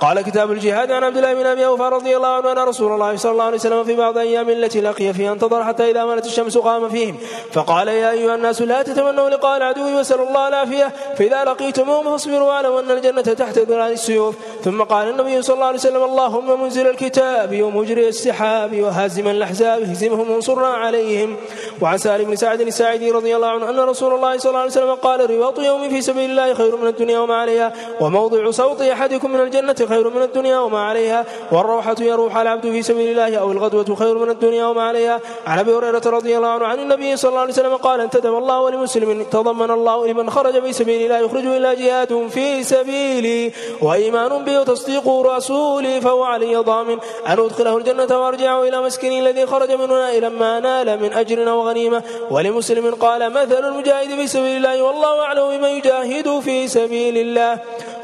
قال كتاب الجهاد عن عبد الله بن أبي أوفى رضي الله عنه أن رسول الله صلى الله عليه وسلم في بعض أيام التي لقي فيها انتظر حتى إذا مالت الشمس قام فيهم. فقال يا أيها الناس لا تتمنوا لقاء العدو واسألوا الله العافية. فإذا لقيتموهم فاصبروا واعلموا أن الجنة تحت ظلال السيوف. ثم قال النبي صلى الله عليه وسلم اللهم منزل الكتاب ومجري السحاب وهازم الأحزاب اهزمهم وانصرنا عليهم. وعن سالم بن سعد الساعدي رضي الله عنه أن رسول الله صلى الله عليه وسلم قال رباط يوم في سبيل الله خير من الدنيا وما عليها. وموضع صوت أحدكم من الجنة خير من الدنيا وما عليها والروحة يروح العبد في سبيل الله أو الغدوة خير من الدنيا وما عليها. عن أبي هريرة رضي الله عنه عن النبي صلى الله عليه وسلم قال انتدب الله ولمسلم تضمن الله لمن خرج في سبيل الله يخرج إلى جهاد في سبيلي وإيمان به وتصديق رسولي فهو علي ضامن. أن أدخله الجنة وأرجعه إلى مسكنه الذي خرج منه إلى ما نال من أجر وغنيمة. ولمسلم قال مثل المجاهد في سبيل الله والله أعلم بمن يجاهد في سبيل الله.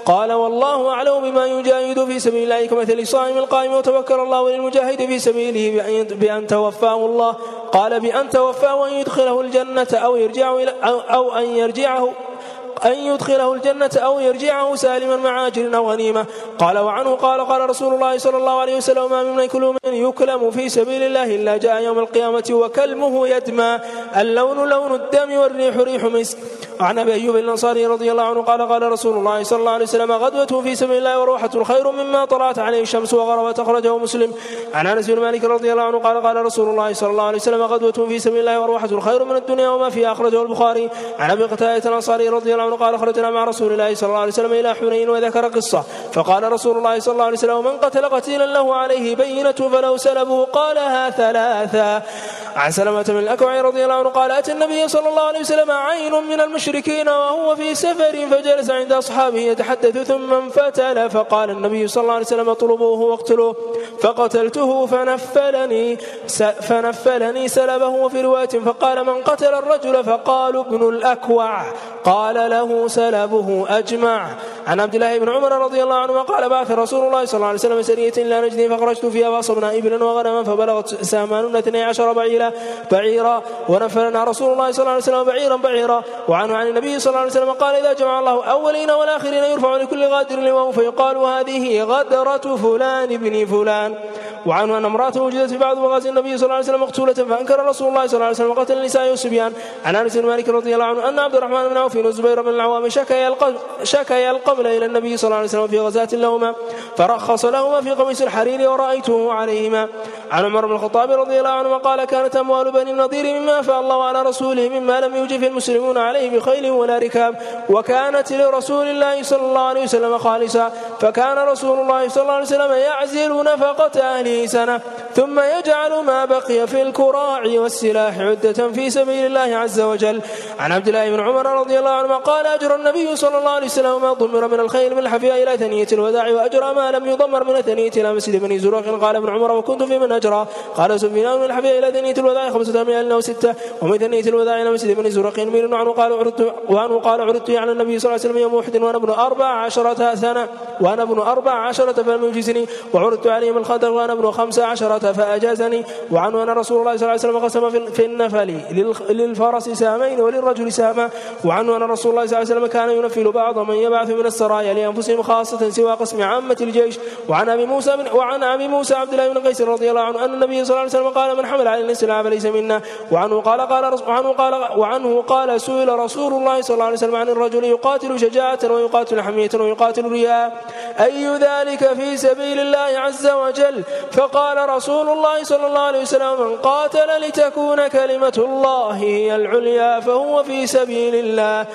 قال والله أعلم بما يجاهد في سبيل الله كمثل الصائم القائم وتوكل الله للمجاهد في سبيله بأن توفاه الله. قال بأن توفاه وأن يدخله الجنة أو يرجعه إلى أو, أو أن يرجعه أن يدخله الجنة أو يرجعه سالما مع أجر أو غنيمة. قال وعنه قال قال رسول الله صلى الله عليه وسلم ما من يكل من يكلم في سبيل الله إلا جاء يوم القيامة وكلمه يدمى. اللون لون الدم والريح ريح مسك. عن أبي أيوب الأنصاري رضي الله عنه قال قال رسول الله صلى الله عليه وسلم غدوة في سبيل الله وروحة خير مما طلعت عليه الشمس وغربت أخرجه مسلم. عن أنس بن مالك رضي الله عنه قال قال رسول الله صلى الله عليه وسلم غدوة في سبيل الله وروحة خير من الدنيا وما فيها. أخرجه البخاري. عن أبي قتادة الأنصاري رضي الله عنه قال خرجنا مع رسول الله صلى الله عليه وسلم إلى حنين وذكر قصة. فقال رسول الله صلى الله عليه وسلم من قتل قتيلا له عليه بينة فلو سلبه قالها ثلاثا عن سلمة بن الأكوع رضي الله عنه قال أتى النبي صلى الله عليه وسلم عين من المشركين وهو في سفر فجلس عند أصحابه يتحدث ثم انفتل فقال النبي صلى الله عليه وسلم اطلبوه واقتلوه فقتلته فنفلني فنفلني سلبه وفي رواية فقال من قتل الرجل فقالوا ابن الأكوع قال له سلبه أجمع عن عبد الله بن عمر رضي الله عنه قال بعث رسول الله صلى الله عليه وسلم سرية إلى نجد فخرجت فيها فأصبنا إبلا وغنما فبلغت سامان اثني عشر بعيرا بعيرا ونفلنا رسول الله صلى الله عليه وسلم بعيرا بعيرا وعنه عن النبي صلى الله عليه وسلم قال إذا جمع الله أولين والآخرين يرفع لكل غادر لواء فيقال هذه غدرة فلان بن فلان وعنه أن امرأته وجدت في بعض مغازي النبي صلى الله عليه وسلم مقتولة فأنكر رسول الله صلى الله عليه وسلم قتل النساء والصبيان عن أنس بن مالك رضي الله عنه أن عبد الرحمن بن عوف والزبير بن العوام شكى القبل إلى النبي صلى الله عليه وسلم في غزاة لهما. فرخص لهما في قميص الحرير ورأيته عليهما. عن عمر بن الخطاب رضي الله عنه قال كانت أموال بني النضير مما أفاء الله على رسوله مما لم يوجف المسلمون عليه بخيل ولا ركاب وكانت لرسول الله صلى الله عليه وسلم خالصا فكان رسول الله صلى الله عليه وسلم يعزل نفقة أهله سنة. ثم يجعل ما بقي في الكراع والسلاح عدة في سبيل الله عز وجل. عن عبد الله بن عمر رضي الله عنهما قال أجر النبي صلى الله عليه وسلم ما ضمر من الخيل من الحفياء إلى ثنية الوداع وأجر ما لم يضمر من الثنية إلى مسجد بني زرق قال ابن عمر وكنت في من أجرى. قال سفيان من الحفياء إلى ثنية الوداع خمسة أميال أو ستة ومن ثنية الوداع إلى مسجد بني زرق ميل وعنه قال عرضت وعنه قال عرضت على النبي صلى الله عليه وسلم يوم أحد وأنا ابن أربع عشرة سنة وأنا ابن أربع عشرة فلم يجزني وعرضت عليهم الخدر وأنا ابن خمس عشرة فأجازني. وعنه أن رسول الله صلى الله عليه وسلم قسم في النفل للفرس سامين وللرجل ساما. وعنه أن رسول الله صلى الله عليه وسلم كان ينفل بعض من يبعث من السرايا لأنفسهم خاصة سوى قسم عامة الجيش. وعن أبي موسى من وعن أبي موسى عبد الله بن قيس رضي الله عنه أن النبي صلى الله عليه وسلم قال من حمل على الإسلام فليس منا. وعنه قال قال وعنه قال وعنه قال سئل رسول الله صلى الله عليه وسلم عن الرجل يقاتل شجاعة ويقاتل حمية ويقاتل رياء. أي ذلك في سبيل الله عز وجل؟ فقال رسول الله صلى الله عليه وسلم من قاتل لتكون كلمة الله هي العليا فهو في سبيل الله.